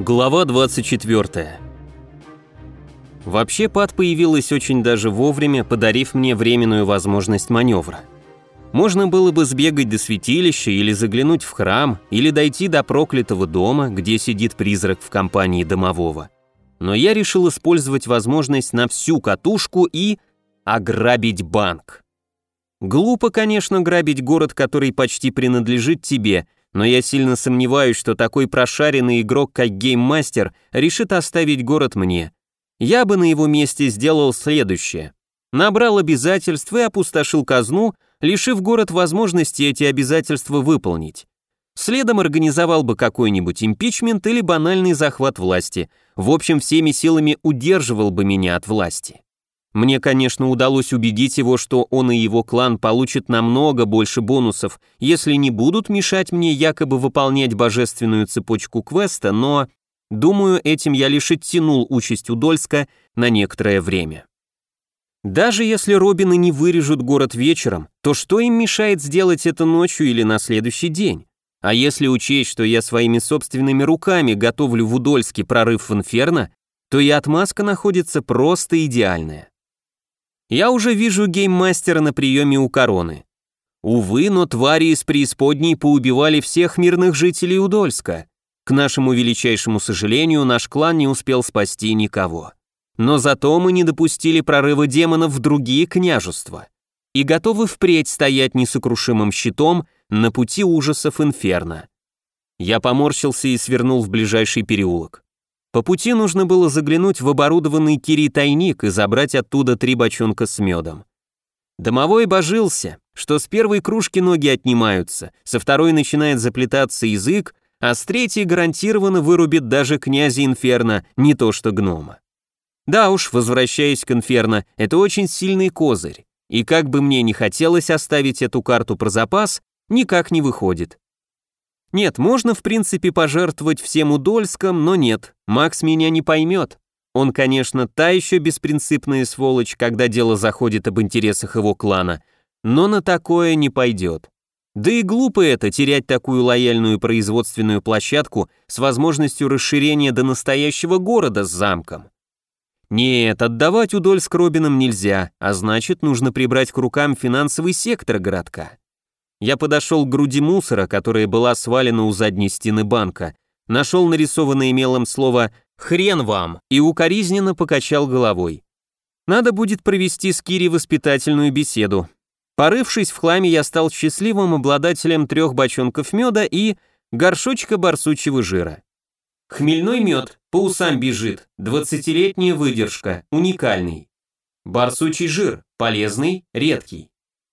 Глава 24. Вообще пад появилась очень даже вовремя, подарив мне временную возможность маневра. Можно было бы сбегать до святилища или заглянуть в храм, или дойти до проклятого дома, где сидит призрак в компании домового. Но я решил использовать возможность на всю катушку и ограбить банк. Глупо, конечно, грабить город, который почти принадлежит тебе – но я сильно сомневаюсь, что такой прошаренный игрок, как гейммастер, решит оставить город мне. Я бы на его месте сделал следующее. Набрал обязательств и опустошил казну, лишив город возможности эти обязательства выполнить. Следом организовал бы какой-нибудь импичмент или банальный захват власти. В общем, всеми силами удерживал бы меня от власти. Мне, конечно, удалось убедить его, что он и его клан получат намного больше бонусов, если не будут мешать мне якобы выполнять божественную цепочку квеста, но, думаю, этим я лишь оттянул участь Удольска на некоторое время. Даже если Робины не вырежут город вечером, то что им мешает сделать это ночью или на следующий день? А если учесть, что я своими собственными руками готовлю в Удольске прорыв в Инферно, то и отмазка находится просто идеальная. Я уже вижу гейммастера на приеме у короны. Увы, но твари из преисподней поубивали всех мирных жителей Удольска. К нашему величайшему сожалению, наш клан не успел спасти никого. Но зато мы не допустили прорыва демонов в другие княжества и готовы впредь стоять несокрушимым щитом на пути ужасов Инферно. Я поморщился и свернул в ближайший переулок. По пути нужно было заглянуть в оборудованный Кири тайник и забрать оттуда три бочонка с медом. Домовой божился, что с первой кружки ноги отнимаются, со второй начинает заплетаться язык, а с третьей гарантированно вырубит даже князя Инферно, не то что гнома. Да уж, возвращаясь к Инферно, это очень сильный козырь, и как бы мне не хотелось оставить эту карту про запас, никак не выходит. Нет, можно в принципе пожертвовать всем Удольском, но нет, Макс меня не поймет. Он, конечно, та еще беспринципная сволочь, когда дело заходит об интересах его клана, но на такое не пойдет. Да и глупо это, терять такую лояльную производственную площадку с возможностью расширения до настоящего города с замком. Нет, отдавать Удольск Робинам нельзя, а значит, нужно прибрать к рукам финансовый сектор городка. Я подошел к груди мусора, которая была свалена у задней стены банка, нашел нарисованное мелом слово «хрен вам» и укоризненно покачал головой. Надо будет провести с Кири воспитательную беседу. Порывшись в хламе, я стал счастливым обладателем трех бочонков меда и горшочка барсучьего жира. Хмельной мед, по усам бежит, двадцатилетняя выдержка, уникальный. Барсучий жир, полезный, редкий.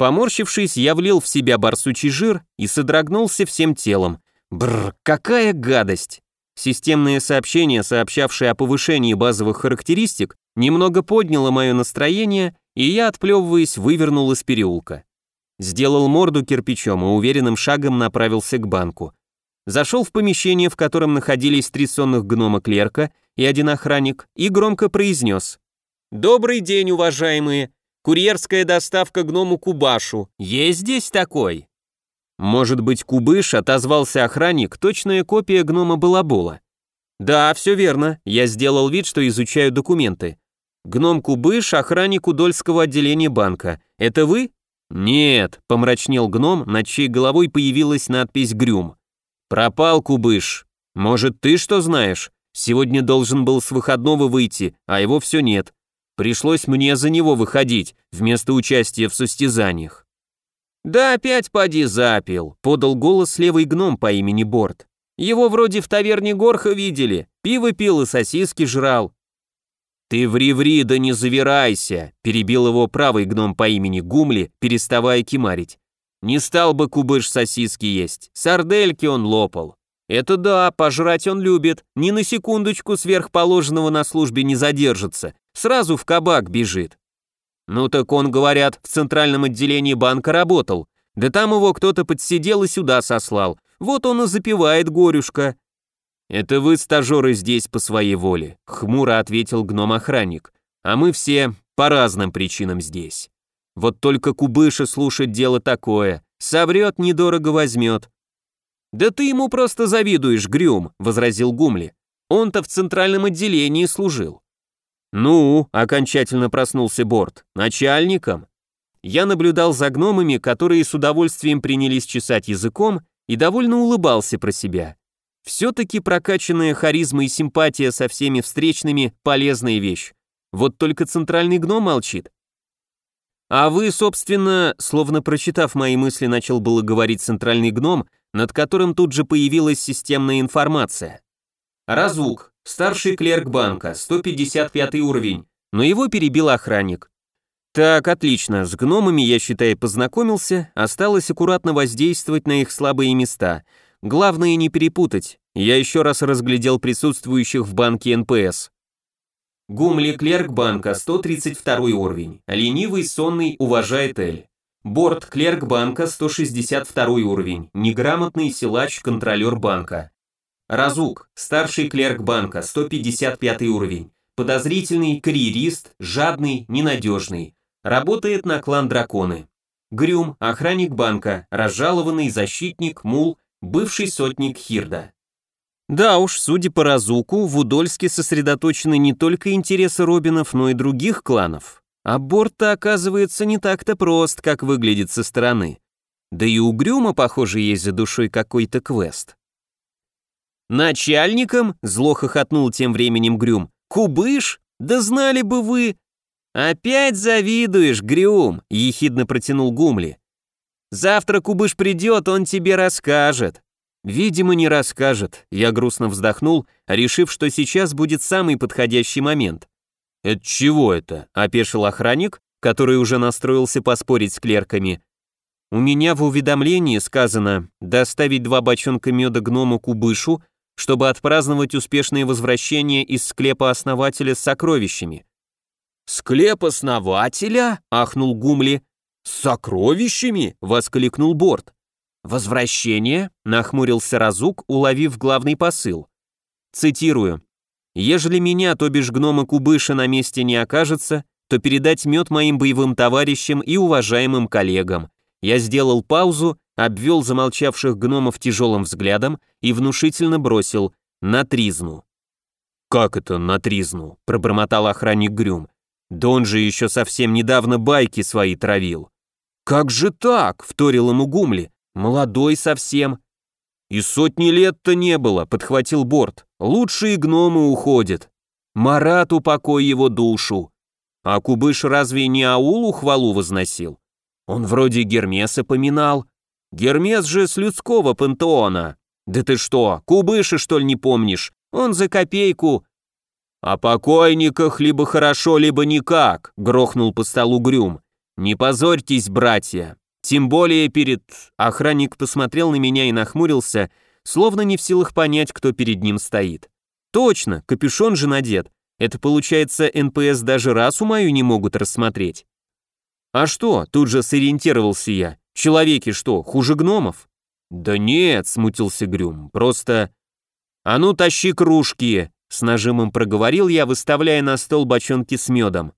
Поморщившись, я влил в себя барсучий жир и содрогнулся всем телом. Бррр, какая гадость! Системное сообщение, сообщавшее о повышении базовых характеристик, немного подняло мое настроение, и я, отплевываясь, вывернул из переулка. Сделал морду кирпичом и уверенным шагом направился к банку. Зашел в помещение, в котором находились три сонных гнома-клерка и один охранник, и громко произнес. «Добрый день, уважаемые! Курьерская доставка гному Кубашу. Есть здесь такой?» «Может быть, Кубыш?» — отозвался охранник, точная копия гнома Балабола. «Да, все верно. Я сделал вид, что изучаю документы. Гном Кубыш, охранник Удольского отделения банка. Это вы?» «Нет», — помрачнел гном, над чьей головой появилась надпись «Грюм». «Пропал Кубыш. Может, ты что знаешь? Сегодня должен был с выходного выйти, а его все нет. Пришлось мне за него выходить, вместо участия в состязаниях. «Да опять поди запил», — подал голос левый гном по имени Борт. «Его вроде в таверне Горха видели, пиво пил и сосиски жрал». «Ты ври-ври, да не завирайся», — перебил его правый гном по имени Гумли, переставая кимарить. «Не стал бы кубыш сосиски есть, сардельки он лопал. Это да, пожрать он любит, ни на секундочку сверхположенного на службе не задержится, Сразу в кабак бежит. Ну так он, говорят, в центральном отделении банка работал. Да там его кто-то подсидел и сюда сослал. Вот он и запивает горюшка. Это вы, стажеры, здесь по своей воле, хмуро ответил гном-охранник. А мы все по разным причинам здесь. Вот только Кубыша слушать дело такое. Соврет, недорого возьмет. «Да ты ему просто завидуешь, Грюм», — возразил Гумли. Он-то в центральном отделении служил. «Ну», — окончательно проснулся Борт, — «начальником». Я наблюдал за гномами, которые с удовольствием принялись чесать языком, и довольно улыбался про себя. Все-таки прокачанная харизма и симпатия со всеми встречными – полезная вещь. Вот только центральный гном молчит. А вы, собственно, словно прочитав мои мысли, начал было говорить центральный гном, над которым тут же появилась системная информация. Разук, старший клерк банка, 155 уровень, но его перебил охранник. Так, отлично, с гномами я, считай, познакомился, осталось аккуратно воздействовать на их слабые места. Главное не перепутать, я еще раз разглядел присутствующих в банке НПС. Гумли, клерк банка, 132 уровень, ленивый, сонный, уважает Эль. Борт, клерк банка, 162 уровень, неграмотный силач, контролер банка. Разук, старший клерк банка, 155 уровень, подозрительный, карьерист, жадный, ненадежный, Работает на клан Драконы. Грюм, охранник банка, разжалованный защитник, мул, бывший сотник Хирда. Да уж, судя по Разуку, в Удольске сосредоточены не только интересы Робинов, но и других кланов. А Борт-то оказывается не так-то прост, как выглядит со стороны. Да и у Грюма, похоже, есть за душой какой-то квест. «Начальником?» — зло хохотнул тем временем Грюм. «Кубыш? Да знали бы вы!» «Опять завидуешь, Грюм!» — ехидно протянул Гумли. «Завтра Кубыш придет, он тебе расскажет». «Видимо, не расскажет», — я грустно вздохнул, решив, что сейчас будет самый подходящий момент. «Это чего это?» — опешил охранник, который уже настроился поспорить с клерками. «У меня в уведомлении сказано доставить два бочонка меда гному Кубышу, чтобы отпраздновать успешное возвращение из склепа основателя с сокровищами. «Склеп основателя?» — ахнул Гумли. «С сокровищами?» — воскликнул Борт. «Возвращение?» — нахмурился Разук, уловив главный посыл. Цитирую. «Ежели меня, то бишь гнома Кубыша, на месте не окажется, то передать мед моим боевым товарищам и уважаемым коллегам. Я сделал паузу, обвел замолчавших гномов тяжелым взглядом и внушительно бросил «на тризну». «Как это на тризну?» – пробормотал охранник Грюм. Да он же еще совсем недавно байки свои травил. «Как же так?» — вторил ему Гумли. «Молодой совсем». «И сотни лет-то не было», — подхватил Борт. «Лучшие гномы уходят. Марат, упокой его душу». А Кубыш разве не аулу хвалу возносил? Он вроде Гермеса поминал. Гермес же с людского пантеона. Да ты что, Кубыша, что ли, не помнишь? Он за копейку «О покойниках либо хорошо, либо никак», — грохнул по столу Грюм. «Не позорьтесь, братья. Тем более перед...» Охранник посмотрел на меня и нахмурился, словно не в силах понять, кто перед ним стоит. «Точно, капюшон же надет. Это получается, НПС даже расу мою не могут рассмотреть». «А что?» — тут же сориентировался я. «Человеки что, хуже гномов?» «Да нет», — смутился Грюм, — «просто...» «А ну, тащи кружки!» С нажимом проговорил я, выставляя на стол бочонки с медом.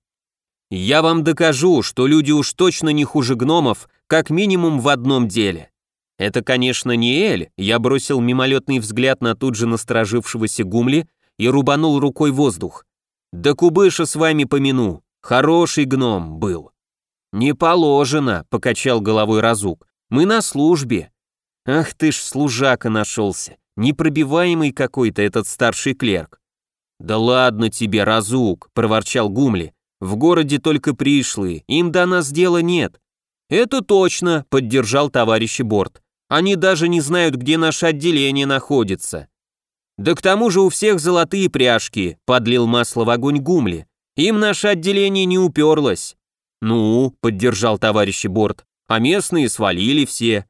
«Я вам докажу, что люди уж точно не хуже гномов, как минимум в одном деле. Это, конечно, не Эль, я бросил мимолетный взгляд на тут же насторожившегося Гумли и рубанул рукой воздух. Да кубыша с вами помяну, хороший гном был». «Не положено», — покачал головой Разук, — «мы на службе». «Ах ты ж служака нашелся, непробиваемый какой-то этот старший клерк. «Да ладно тебе, разук», — проворчал Гумли. «В городе только пришлые, им до нас дела нет». «Это точно», — поддержал товарищ Борт. «Они даже не знают, где наше отделение находится». «Да к тому же у всех золотые пряжки», — подлил масло в огонь Гумли. «Им наше отделение не уперлось». «Ну», — поддержал товарищ Борт, «а местные свалили все».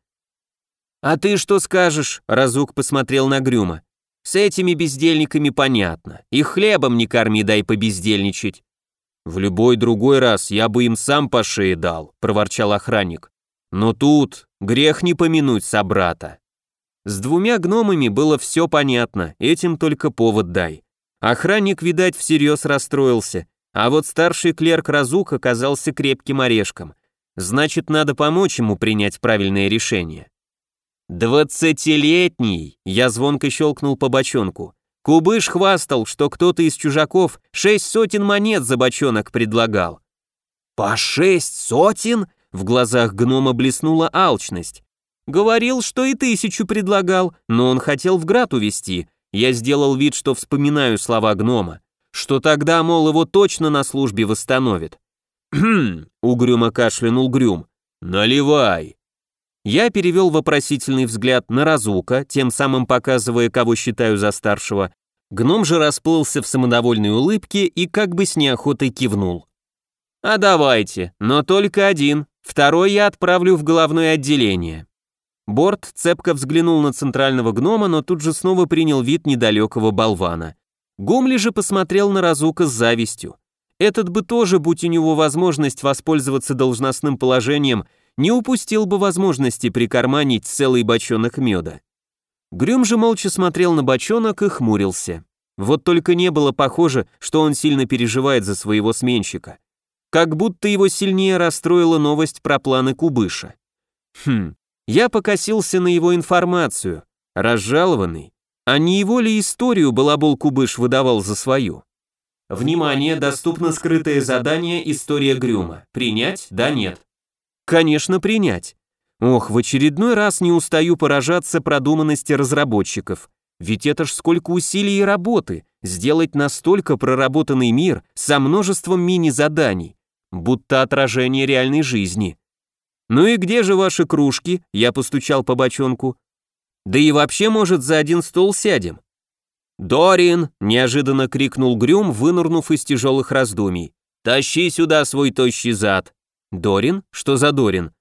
«А ты что скажешь?» — Разук посмотрел на Грюма. С этими бездельниками понятно. Их хлебом не корми, дай побездельничать. В любой другой раз я бы им сам по шее дал, проворчал охранник. Но тут грех не помянуть собрата. С двумя гномами было все понятно, этим только повод дай. Охранник, видать, всерьез расстроился, а вот старший клерк Разук оказался крепким орешком. Значит, надо помочь ему принять правильное решение. «Двадцатилетний!» — я звонко щелкнул по бочонку. Кубыш хвастал, что кто-то из чужаков шесть сотен монет за бочонок предлагал. «По шесть сотен?» — в глазах гнома блеснула алчность. «Говорил, что и тысячу предлагал, но он хотел в град увести. Я сделал вид, что вспоминаю слова гнома, что тогда, мол, его точно на службе восстановит. «Хм», — угрюмо кашлянул Грюм, — «наливай». Я перевел вопросительный взгляд на Разука, тем самым показывая, кого считаю за старшего. Гном же расплылся в самодовольной улыбке и как бы с неохотой кивнул. «А давайте, но только один, второй я отправлю в головное отделение». Борт цепко взглянул на центрального гнома, но тут же снова принял вид недалекого болвана. Гумли же посмотрел на Разука с завистью. Этот бы тоже, будь у него возможность воспользоваться должностным положением, не упустил бы возможности прикарманить целый бочонок меда. Грюм же молча смотрел на бочонок и хмурился. Вот только не было похоже, что он сильно переживает за своего сменщика. Как будто его сильнее расстроила новость про планы Кубыша. Хм, я покосился на его информацию. Разжалованный. А не его ли историю Балабол Кубыш выдавал за свою? Внимание, доступно скрытое задание «История Грюма». Принять? Да, нет. Конечно, принять. Ох, в очередной раз не устаю поражаться продуманности разработчиков. Ведь это ж сколько усилий и работы, сделать настолько проработанный мир со множеством мини-заданий, будто отражение реальной жизни. «Ну и где же ваши кружки?» Я постучал по бочонку. «Да и вообще, может, за один стол сядем?» «Дорин!» — неожиданно крикнул Грюм, вынырнув из тяжелых раздумий. «Тащи сюда свой тощий зад!» «Дорин? Что за Дорин?»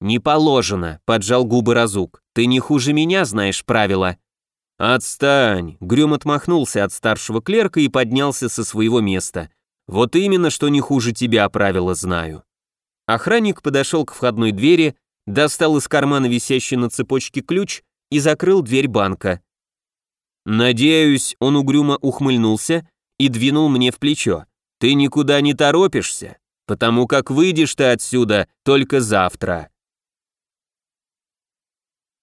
«Не положено», — поджал губы Разук. «Ты не хуже меня знаешь правила». «Отстань!» — Грюм отмахнулся от старшего клерка и поднялся со своего места. «Вот именно, что не хуже тебя правила знаю». Охранник подошел к входной двери, достал из кармана висящий на цепочке ключ и закрыл дверь банка. «Надеюсь», — он угрюмо ухмыльнулся и двинул мне в плечо. «Ты никуда не торопишься, потому как выйдешь ты отсюда только завтра».